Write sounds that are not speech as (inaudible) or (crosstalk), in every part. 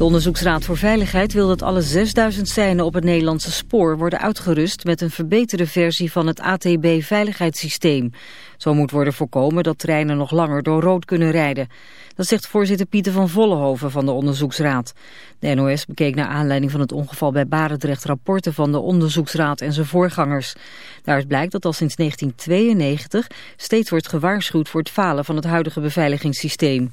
De Onderzoeksraad voor Veiligheid wil dat alle 6000 seinen op het Nederlandse spoor worden uitgerust met een verbeterde versie van het ATB-veiligheidssysteem. Zo moet worden voorkomen dat treinen nog langer door rood kunnen rijden. Dat zegt voorzitter Pieter van Vollenhoven van de Onderzoeksraad. De NOS bekeek naar aanleiding van het ongeval bij Barendrecht rapporten van de Onderzoeksraad en zijn voorgangers. Daaruit blijkt dat al sinds 1992 steeds wordt gewaarschuwd voor het falen van het huidige beveiligingssysteem.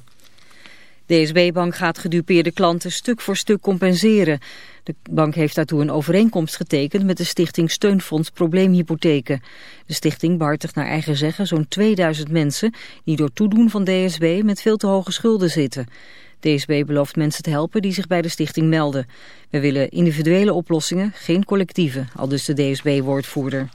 DSB-bank gaat gedupeerde klanten stuk voor stuk compenseren. De bank heeft daartoe een overeenkomst getekend met de stichting Steunfonds Probleemhypotheken. De stichting behartigt naar eigen zeggen zo'n 2000 mensen die door toedoen van DSB met veel te hoge schulden zitten. DSB belooft mensen te helpen die zich bij de stichting melden. We willen individuele oplossingen, geen collectieve, al dus de DSB-woordvoerder.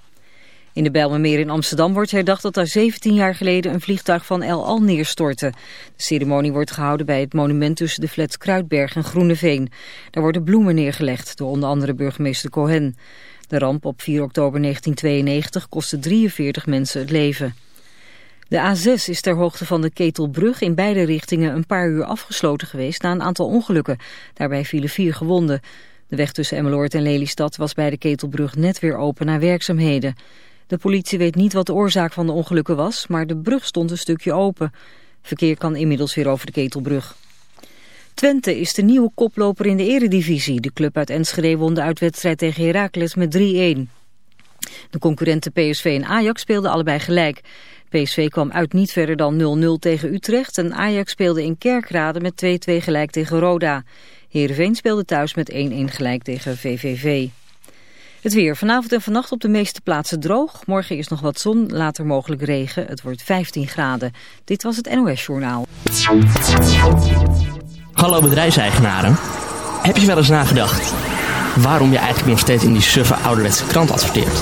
In de Bijlmermeer in Amsterdam wordt herdacht dat daar 17 jaar geleden een vliegtuig van El Al neerstortte. De ceremonie wordt gehouden bij het monument tussen de flats Kruidberg en Groeneveen. Daar worden bloemen neergelegd door onder andere burgemeester Cohen. De ramp op 4 oktober 1992 kostte 43 mensen het leven. De A6 is ter hoogte van de Ketelbrug in beide richtingen een paar uur afgesloten geweest na een aantal ongelukken. Daarbij vielen vier gewonden. De weg tussen Emmeloord en Lelystad was bij de Ketelbrug net weer open na werkzaamheden. De politie weet niet wat de oorzaak van de ongelukken was, maar de brug stond een stukje open. Verkeer kan inmiddels weer over de Ketelbrug. Twente is de nieuwe koploper in de eredivisie. De club uit Enschede won de uitwedstrijd tegen Heracles met 3-1. De concurrenten PSV en Ajax speelden allebei gelijk. PSV kwam uit niet verder dan 0-0 tegen Utrecht en Ajax speelde in Kerkrade met 2-2 gelijk tegen Roda. Heerenveen speelde thuis met 1-1 gelijk tegen VVV. Het weer. Vanavond en vannacht op de meeste plaatsen droog. Morgen is nog wat zon, later mogelijk regen. Het wordt 15 graden. Dit was het NOS Journaal. Hallo bedrijfseigenaren. Heb je wel eens nagedacht waarom je eigenlijk nog steeds in die suffe ouderwetse krant adverteert?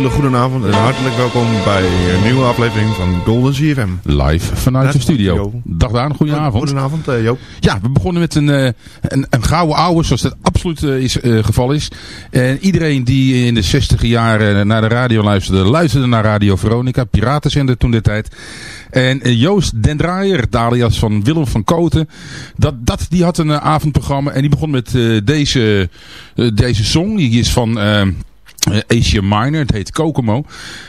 Hele goede avond en hartelijk welkom bij een nieuwe aflevering van Golden CFM. Live vanuit de studio. Dag Daan, goedenavond. Goedenavond uh, Joop. Ja, we begonnen met een, uh, een, een gouden ouwe zoals dat absoluut uh, is, geval is. En iedereen die in de 60 jaren naar de radio luisterde, luisterde naar Radio Veronica, piratenzender toen de tijd. En Joost Dendraaier, alias van Willem van Koten, dat, dat, die had een avondprogramma en die begon met deze, deze song. Die is van... Uh, Asia Minor, het heet Kokomo.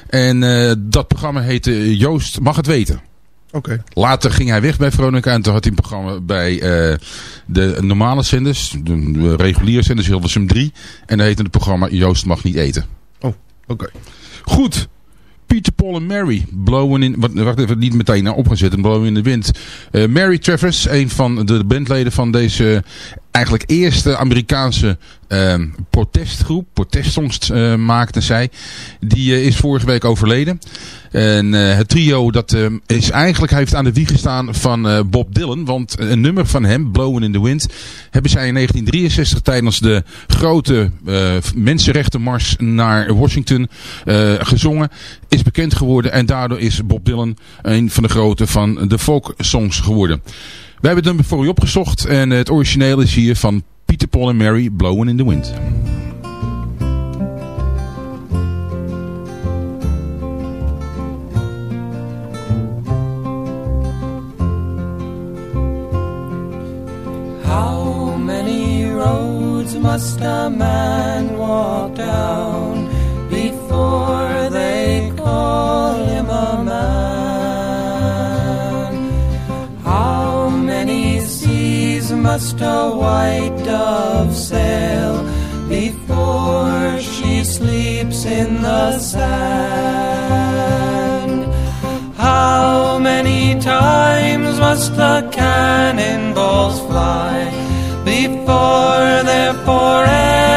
En uh, dat programma heette Joost Mag Het Weten. Oké. Later ging hij weg bij Veronica en toen had hij een programma bij uh, de normale zenders, de, de reguliere zenders, Hilversum 3. En dat heette het programma Joost Mag Niet Eten. Oh, oké. Goed. Peter, Paul en Mary. Blowen in... Wacht even, niet meteen naar opgezet. Blowen in de wind. Uh, Mary Travers, een van de bandleden van deze eigenlijk eerste Amerikaanse uh, protestgroep, protestsongs uh, maakte zij, die uh, is vorige week overleden. En het trio dat is eigenlijk, heeft aan de wieg gestaan van Bob Dylan, want een nummer van hem, Blowing in the Wind, hebben zij in 1963 tijdens de grote mensenrechtenmars naar Washington gezongen, is bekend geworden en daardoor is Bob Dylan een van de grote van de folk songs geworden. We hebben het nummer voor u opgezocht en het origineel is hier van Peter Paul en Mary, Blowing in the Wind. How many roads must a man walk down before they call him a man? Must a white dove sail before she sleeps in the sand? How many times must the cannonballs fly before they're forever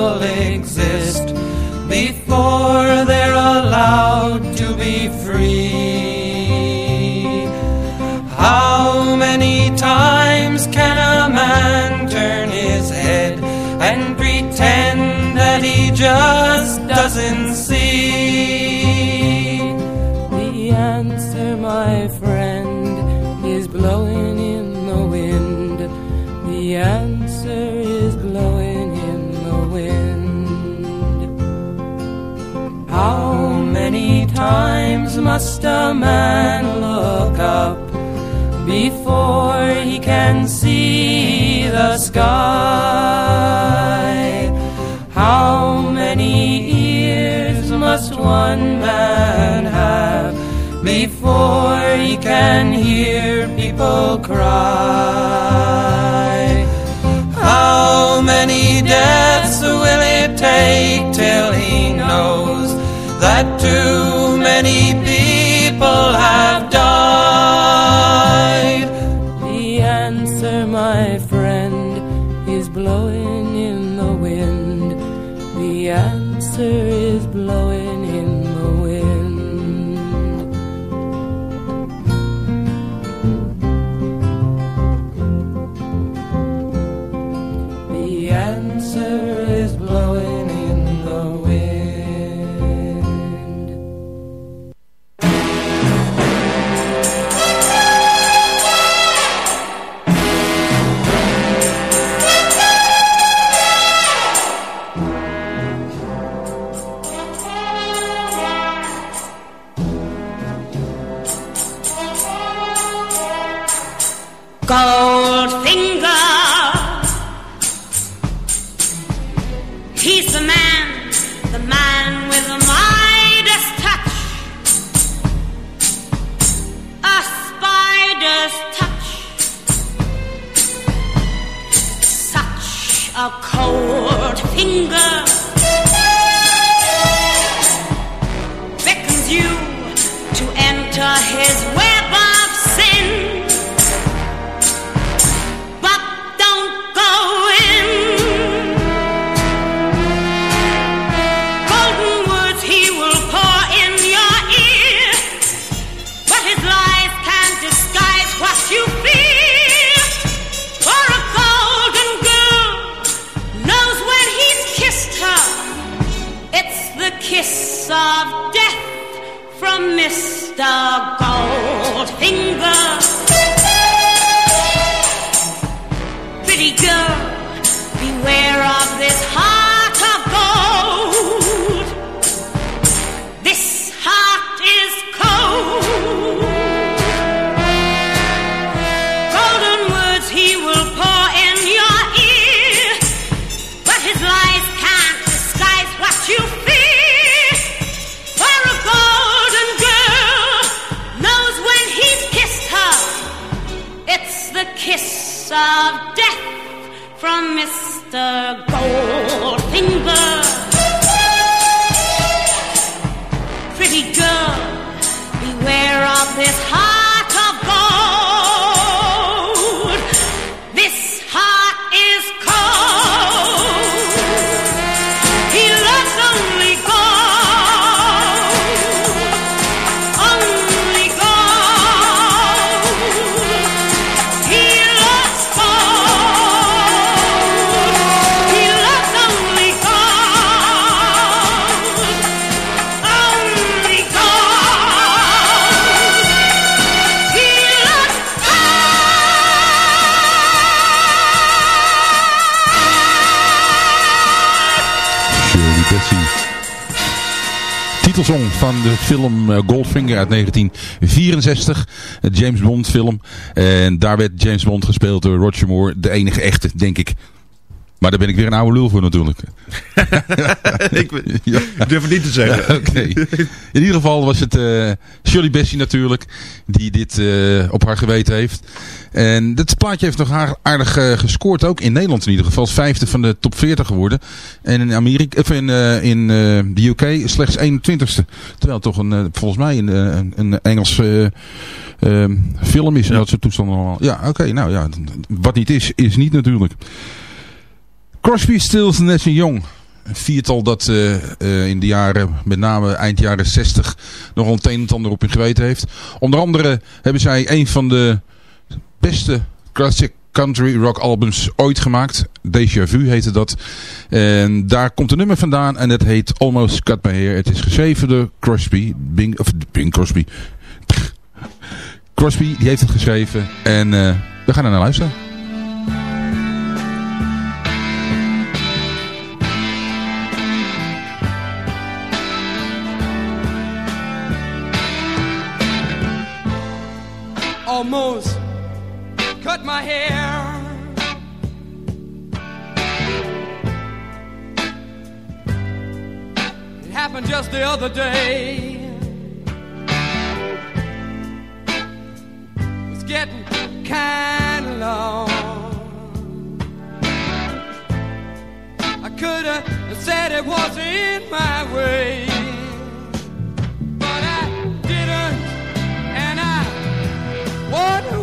people exist before they're allowed to be free? How many times can a man turn his head and pretend that he just doesn't see? Times must a man look up before he can see the sky? How many ears must one man have before he can hear people cry? How many deaths will it take till he knows that too many Goldfinger. He's the man, the man with the Midas touch. A spider's touch. Such a cold finger of death from Mr. Goldfinger. Pretty girl, beware of of death from Mr. Goldfinger. Pretty girl, beware of this heart film eh, Goldfinger uit 1964. Een James Bond film. En daar werd James Bond gespeeld door Roger Moore. De enige echte, denk ik. Maar daar ben ik weer een oude lul voor natuurlijk. (laughs) ik durf het niet te zeggen. (laughs) Ja. In ieder geval was het eh, Shirley Bassey natuurlijk. Die dit eh, op haar geweten heeft. En dit plaatje heeft nog haar- aardig eh, gescoord ook. In Nederland in ieder geval. Het vijfde van de top 40 geworden. En in, Amerika, of in, in de UK slechts 21ste. Terwijl het toch een, volgens mij een, een, een Engels ehm, film is. En dat soort toestanden allemaal. Ja, oké. nou ja, wat niet is, is niet natuurlijk. Crosby, Stills, Nash Young. Een viertal dat eh, eh, in de jaren, met name eind jaren 60, nog een en ander op hun geweten heeft. Onder andere hebben zij een van de beste classic country rock albums ooit gemaakt. Deja Vu heette dat. En daar komt een nummer vandaan en het heet Almost Cut My Hair. Het is geschreven door Crosby. Bing, of Bing Crosby. Crosby, die heeft het geschreven. En eh, we gaan er naar luisteren. Almost cut my hair. It happened just the other day. It's getting kind of long. I could have said it was in my way. one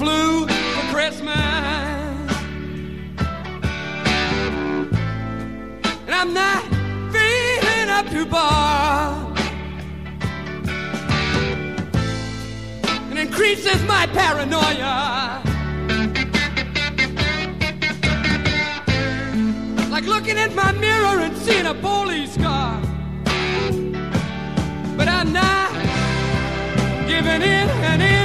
flu for Christmas. And I'm not feeling up to bar. It increases my paranoia. Like looking at my mirror and seeing a police car. But I'm not giving in an inch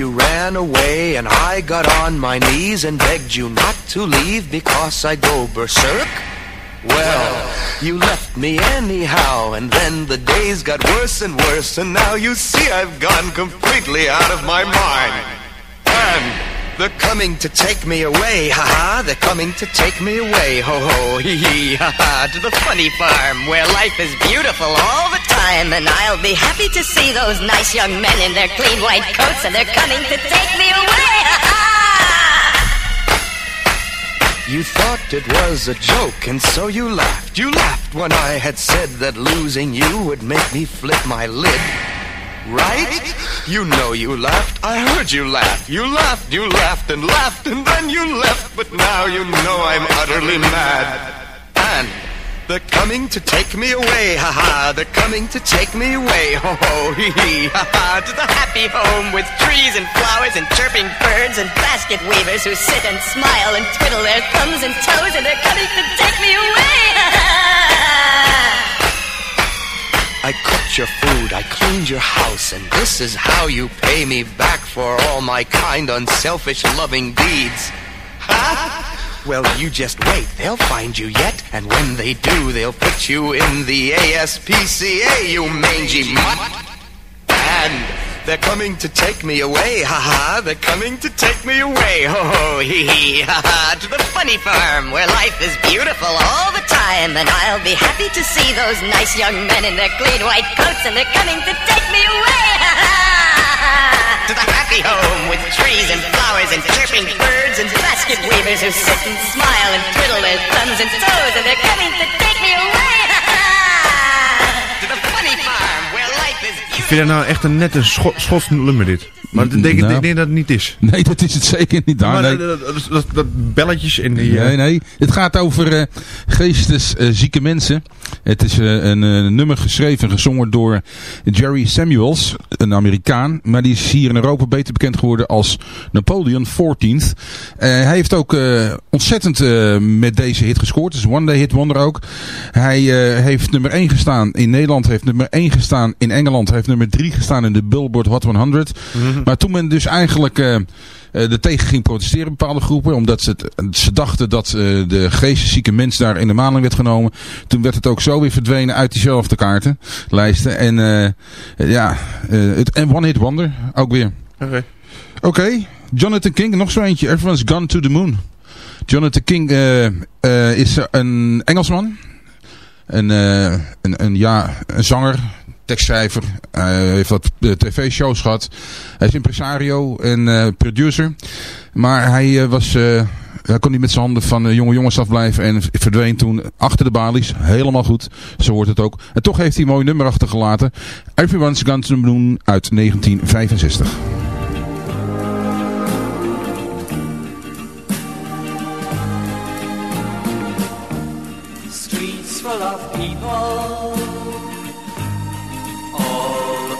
you ran away and I got on my knees and begged you not to leave because I go berserk? Well, you left me anyhow, and then the days got worse and worse, and now you see I've gone completely out of my mind. And they're coming to take me away, ha-ha, they're coming to take me away, ho-ho, hee-hee, ha-ha, to the funny farm where life is beautiful all the time, and I'll be happy to see those nice young men in their clean white coats, and they're coming to take me away! (laughs) You thought it was a joke, and so you laughed. You laughed when I had said that losing you would make me flip my lid. Right? You know you laughed. I heard you laugh. You laughed, you laughed and laughed, and then you left. But now you know I'm utterly mad. And they're coming to take me away, ha ha. They're coming to take me away, ho ho, hee hee, ha ha. To the happy home with trees and flowers and chirping birds and basket weavers who sit and smile and twiddle their thumbs and toes, and they're coming to take me away, ha ha. I cooked your food, I cleaned your house, and this is how you pay me back for all my kind, unselfish, loving deeds. Ha! (laughs) Well, you just wait, they'll find you yet, and when they do, they'll put you in the ASPCA, you mangy mutt. And they're coming to take me away, ha ha, they're coming to take me away, ho ho, hee hee, ha ha, to the funny farm where life is beautiful all the time, and I'll be happy to see those nice young men in their clean white coats, and they're coming to take me away, ha ha, to the happy home with trees and flowers and chirping birds and basket weavers who sit and smile and twiddle their thumbs and toes, and they're coming to take me away, vind het nou echt een nette Scho Schots nummer dit. Maar ik denk, Nou. ik denk dat het niet is. Nee, dat is het zeker niet. maar nee. dat, dat, belletjes en die... eh, Nee, nee. Het gaat over eh geesteszieke mensen. Het is eh, een nummer geschreven en gezongen door Jerry Samuels, een Amerikaan. Maar die is hier in Europa beter bekend geworden als Napoleon 14th. Eh, hij heeft ook ontzettend met deze hit gescoord. Het is One Day Hit Wonder ook. Hij heeft nummer 1 gestaan in Nederland, heeft nummer 1 gestaan in Engeland, heeft nummer nummer 3 gestaan in de Billboard Hot 100. Maar toen men dus eigenlijk uh, er tegen ging protesteren, bepaalde groepen, omdat ze, het, ze dachten dat uh, de geesteszieke mens daar in de maling werd genomen. Toen werd het ook zo weer verdwenen uit diezelfde kaartenlijsten. En uh, ja, het, en One Hit Wonder ook weer. Oké. Okay. Oké, okay. Jonathan King, nog zo eentje. Everyone's Gone to the Moon. Jonathan King is een Engelsman. Een, een, een, ja, een zanger, tekstschrijver. Hij heeft wat tv-shows gehad. Hij is impresario en uh, producer. Maar hij uh, was... Hij kon niet met zijn handen van jonge jongens afblijven en verdween toen achter de balies. Helemaal goed, zo hoort het ook. En toch heeft hij een mooi nummer achtergelaten. Everyone's Gone to Moon uit 1965. Streets people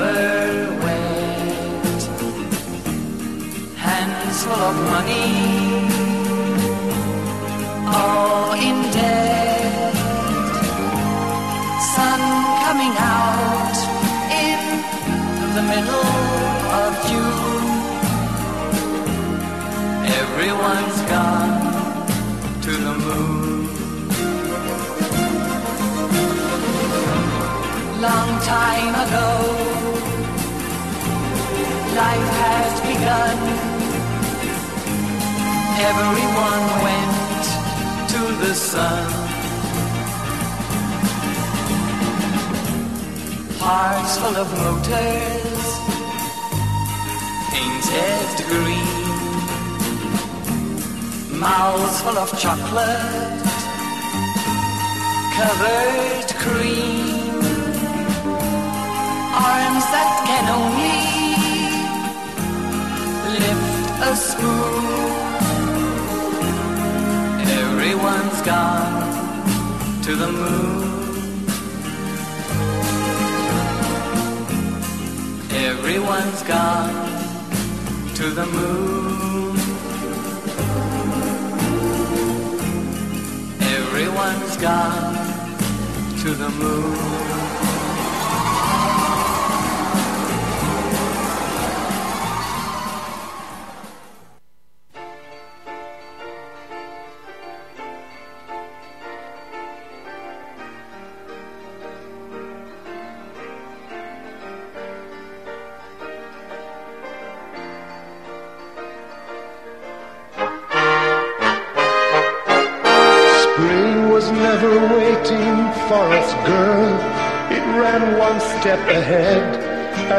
never wet. Hands full of money, all in debt. Sun coming out in the middle of June. Everyone's gone to the moon. long time ago. Life has begun. Everyone went to the sun. Hearts full of motors, painted green. Mouths full of chocolate, covered cream arms that can only a spoon. Everyone's gone to the moon. Everyone's gone to the moon. Everyone's gone to the moon.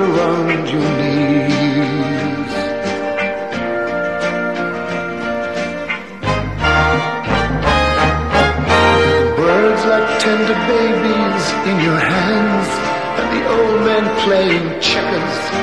Around your knees. Birds like tender babies in your hands, and the old men playing checkers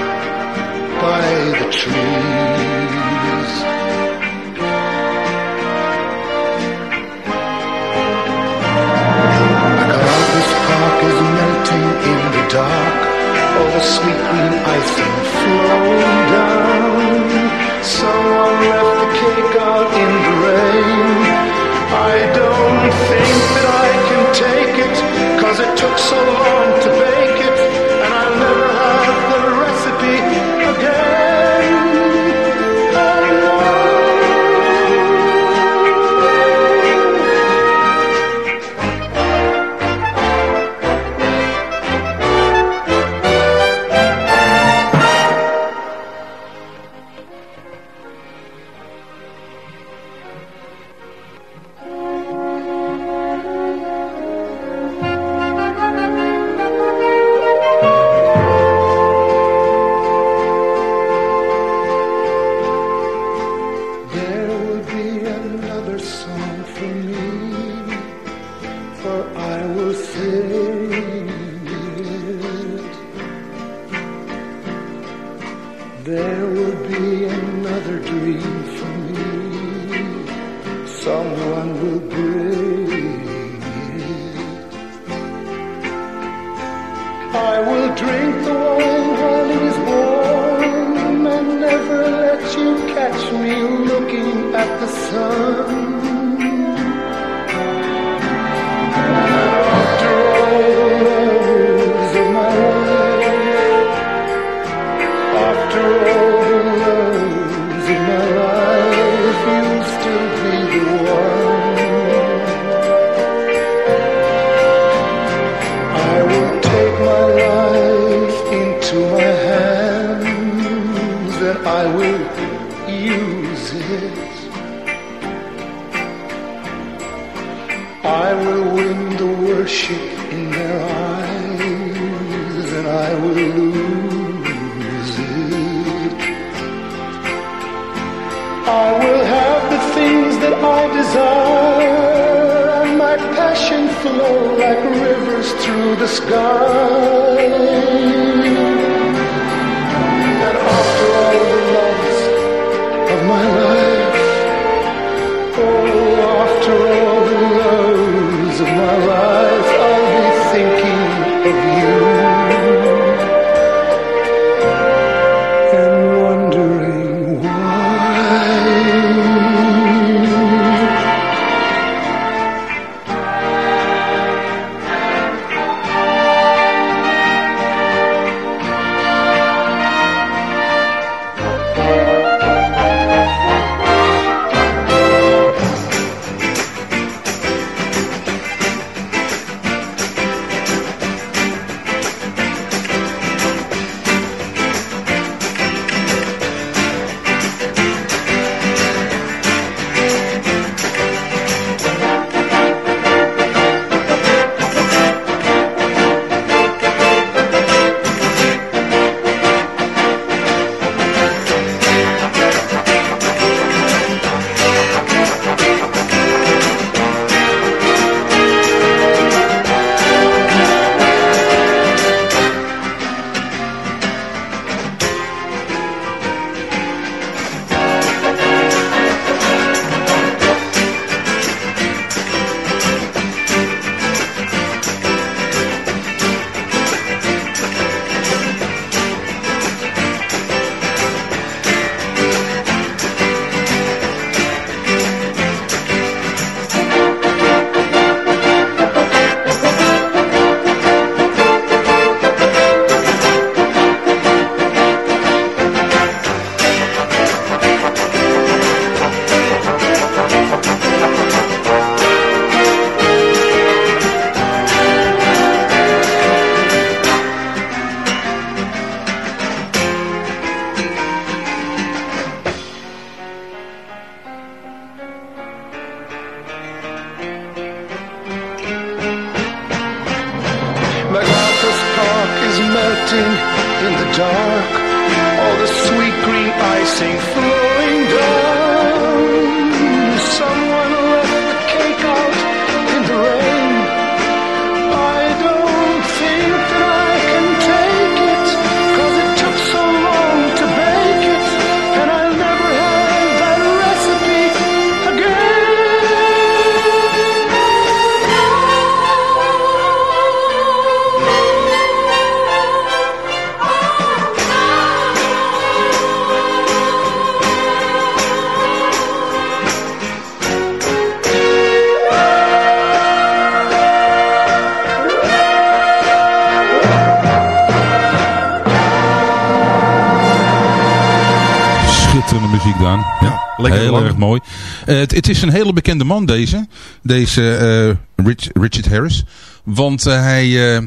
muziek. Ja, lekker Heel lang. erg mooi. Eh, het, het is een hele bekende man, deze. Deze eh, Rich, Richard Harris. Want eh, hij,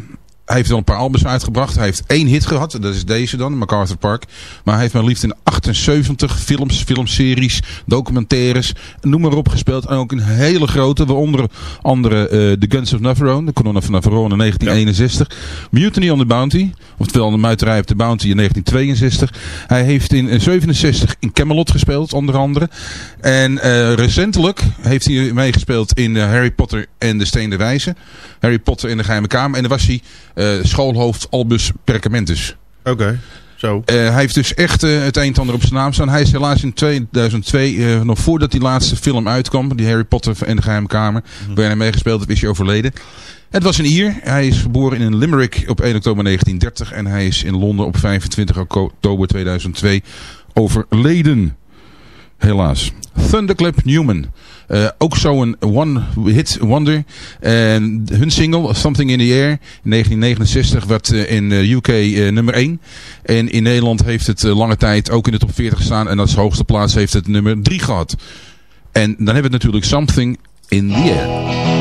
hij heeft wel een paar albums uitgebracht. Hij heeft één hit gehad. Dat is deze dan, MacArthur Park. Maar hij heeft maar liefst in 78 films, filmseries, documentaires, noem maar op gespeeld. En ook een hele grote, waaronder andere eh The Guns of Navarone, de Colonna van Navarone in 1961. Mutiny on the Bounty, oftewel de muiterij op de Bounty in 1962. Hij heeft in eh, 67 in Camelot gespeeld, onder andere. En eh, recentelijk heeft hij meegespeeld in eh, Harry Potter en de Steen der Wijze. Harry Potter in de Geheime Kamer. En daar was hij eh, schoolhoofd Albus Perkamentus. Oké, zo. Eh, hij heeft dus echt eh, het een en ander op zijn naam staan. Hij is helaas in 2002, eh, nog voordat die laatste film uitkwam, die Harry Potter en de Geheime Kamer, waarin hij meegespeeld heeft, is hij overleden. Het was een Ier. Hij is geboren in Limerick op 1 oktober 1930 en hij is in Londen op 25 oktober 2002 overleden. Helaas. Thunderclap Newman. Eh, ook zo'n one-hit wonder. En hun single, Something in the Air, in 1969, werd eh, in de UK eh, nummer 1. En in Nederland heeft het lange tijd ook in de top 40 gestaan. En als hoogste plaats heeft het nummer 3 gehad. En dan hebben we natuurlijk Something in the Air.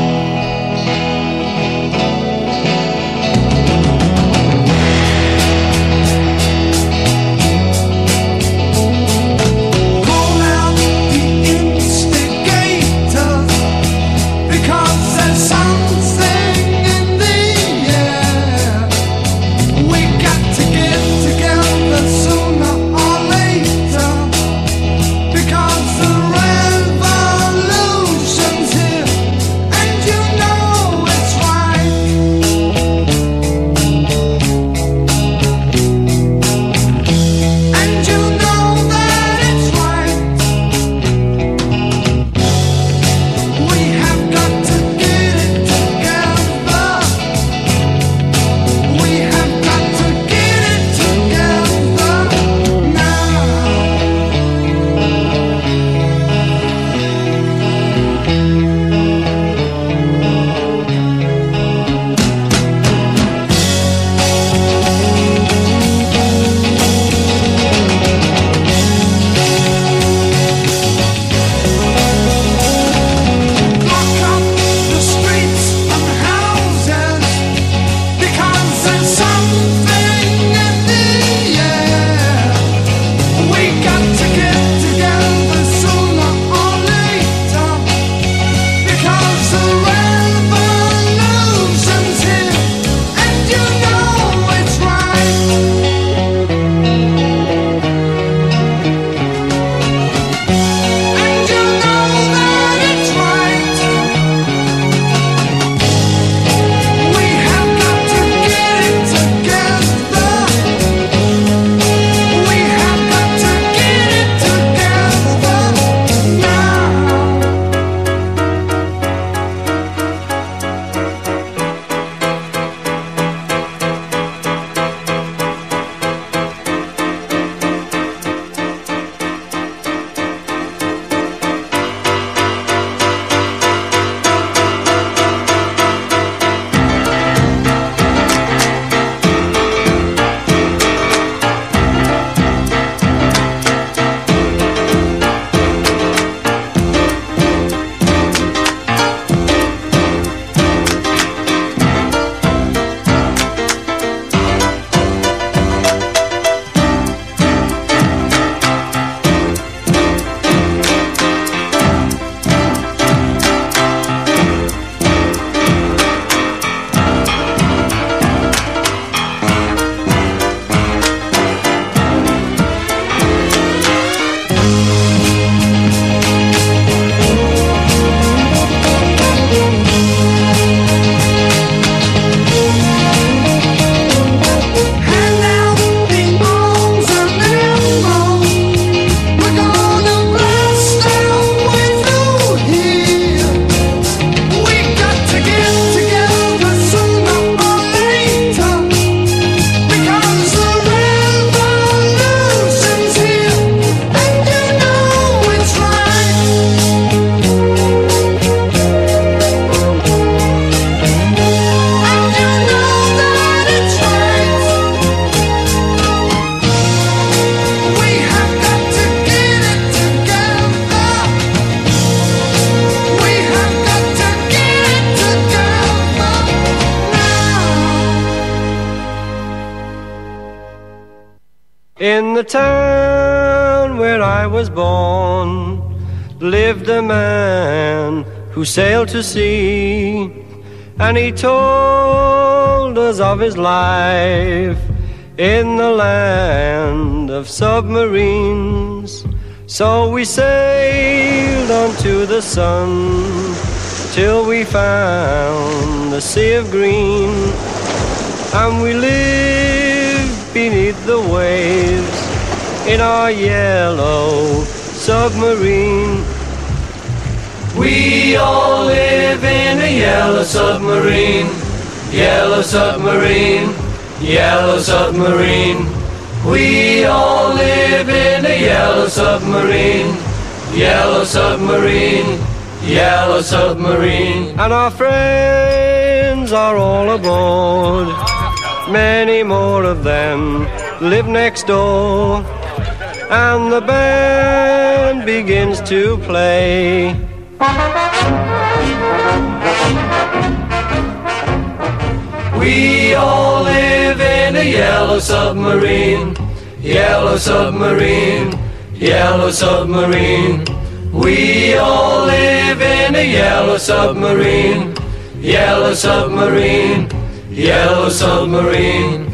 Sailed to sea, and he told us of his life in the land of submarines. So we sailed onto the sun till we found the sea of green, and we lived beneath the waves in our yellow submarine. We all live in a yellow submarine, yellow submarine, yellow submarine. We all live in a yellow submarine, yellow submarine, yellow submarine. And our friends are all aboard. Many more of them live next door. And the band begins to play. We all live in a yellow submarine, yellow submarine, yellow submarine. We all live in a yellow submarine, yellow submarine, yellow submarine.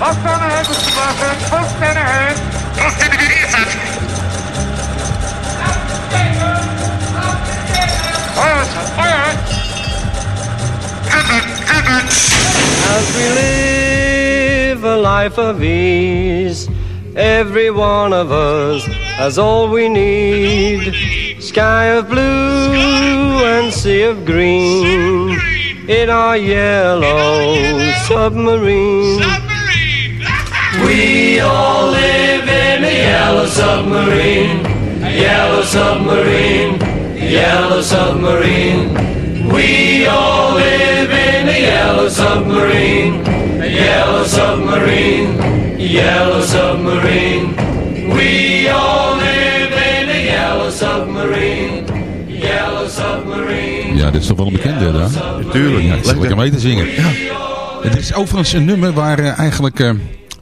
Aan de hand, Sebastian. Vast aan de hand. Achter As we live a life of ease, every one of us has all we need. Sky of blue and sea of green in our yellow submarine. We all live in a yellow submarine, a yellow submarine, yellow submarine. We all live in a yellow submarine, a yellow submarine, yellow submarine. We all live in a yellow submarine, yellow submarine. Ja, dit is toch wel een bekende, daar? Tuurlijk. Ja, ik lekker mee te zingen. Ja. Het is overigens een nummer waar eh, eigenlijk eh,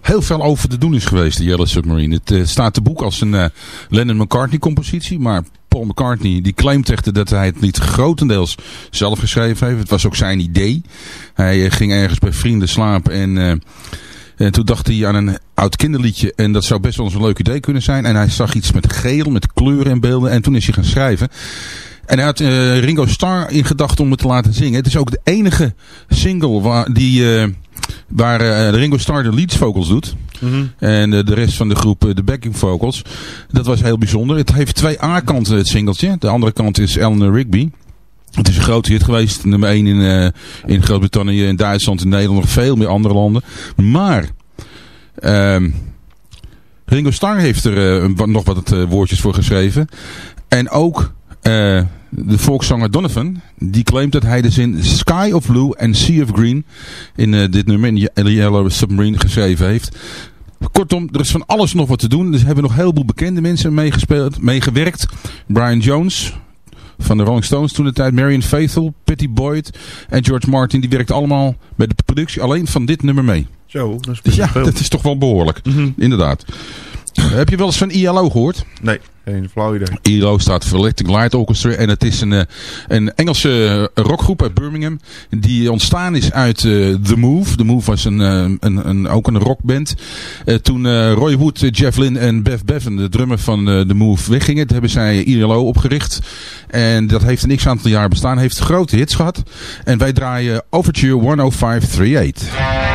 heel veel over te doen is geweest, de Yellow Submarine. Het eh, staat te boek als een Lennon-McCartney-compositie, maar Paul McCartney die claimt echt dat hij het niet grotendeels zelf geschreven heeft. Het was ook zijn idee. Hij eh, ging ergens bij vrienden slapen en... eh, en toen dacht hij aan een oud kinderliedje. En dat zou best wel eens een leuk idee kunnen zijn. En hij zag iets met geel, met kleuren en beelden. En toen is hij gaan schrijven. En hij had eh, Ringo Starr in gedachten om het te laten zingen. Het is ook de enige single waar, die, waar eh, Ringo Starr de lead vocals doet. En eh, de rest van de groep eh, de backing vocals. Dat was heel bijzonder. Het heeft twee A-kanten het singeltje. De andere kant is Eleanor Rigby. Het is een grote hit geweest. Nummer 1 in, in Groot-Brittannië, in Duitsland, in Nederland, nog veel meer andere landen. Maar ehm, Ringo Starr heeft er nog wat eh, woordjes voor geschreven. En ook de volkszanger Donovan, die claimt dat hij de zin Sky of Blue en Sea of Green in eh, dit nummer, in Ye- Yellow Submarine, geschreven heeft. Kortom, er is van alles nog wat te doen. Er hebben nog heel veel bekende mensen meegespeeld, meegewerkt. Brian Jones van de Rolling Stones toen de tijd. Marion Faithful, Patty Boyd en George Martin. Die werkt allemaal bij de productie alleen van dit nummer mee. Zo, dat is Dus ja, veel. dat is toch wel behoorlijk. Inderdaad. Heb je wel eens van ILO gehoord? Nee, flauw idee. ILO staat voor Electric Light Orchestra. En het is een, eh, een Engelse eh, rockgroep uit Birmingham. Die ontstaan is uit eh, The Move. The Move was een, een, een, ook een rockband. Toen Roy Wood, Jeff Lynne en Bev Bevan, de drummer van The Move, weggingen. Hebben zij ILO opgericht. En dat heeft een x-aantal jaar bestaan. Heeft grote hits gehad. En wij draaien Overture 10538.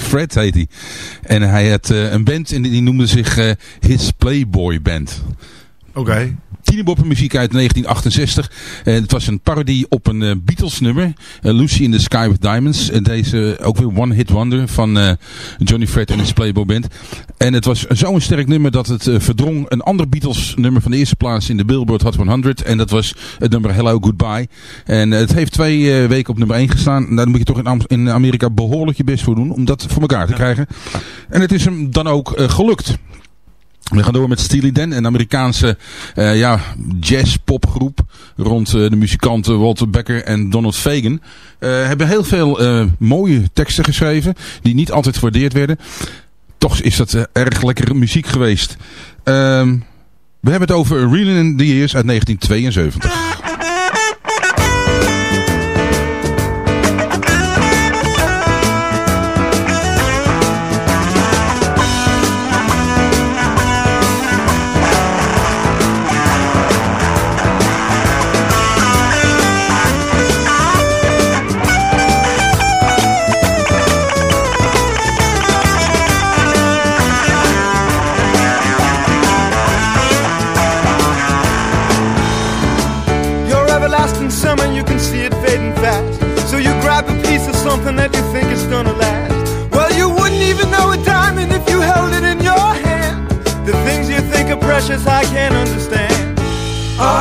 Fred heet hij. En hij had eh, een band en die noemde zich eh, His Playboy Band. Oké. Muziek uit 1968. En het was een parodie op een eh, Beatles nummer. eh, Lucy in the Sky with Diamonds. En deze ook weer One Hit Wonder van eh, Johnny Fred en his Playboy Band. En het was zo'n sterk nummer dat het eh, verdrong een ander Beatles nummer van de eerste plaats in de Billboard Hot 100. En dat was het nummer Hello Goodbye. En eh, het heeft twee eh, weken op nummer 1 gestaan. Nou, daar moet je toch in, Am- in Amerika behoorlijk je best voor doen om dat voor elkaar te krijgen. En het is hem dan ook eh, gelukt. We gaan door met Steely Dan, een Amerikaanse eh, ja, jazz-popgroep rond eh, de muzikanten Walter Becker en Donald Fagen. Eh, hebben heel veel mooie teksten geschreven die niet altijd gewaardeerd werden. Toch is dat erg lekkere muziek geweest. Ehm, we hebben het over Reeling in the Years uit 1972.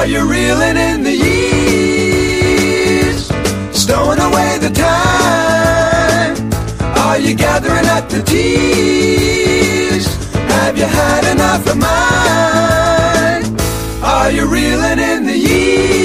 Are you reeling in the years? Stowing away the time? Are you gathering up the tears? Have you had enough of mine? Are you reeling in the years?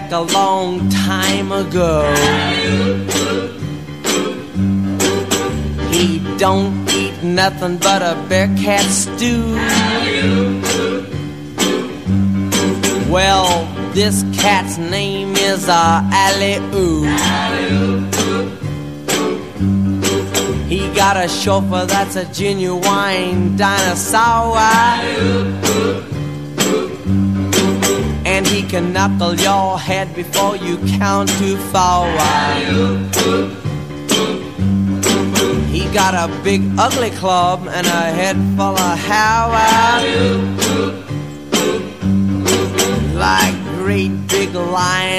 Back a long time ago. He don't eat nothing but a bear cat stew. Well, this cat's name is uh, Ali Oo. He got a chauffeur that's a genuine dinosaur. He can knuckle your head before you count to four. He got a big ugly club and a head full of hair. Like great big lion.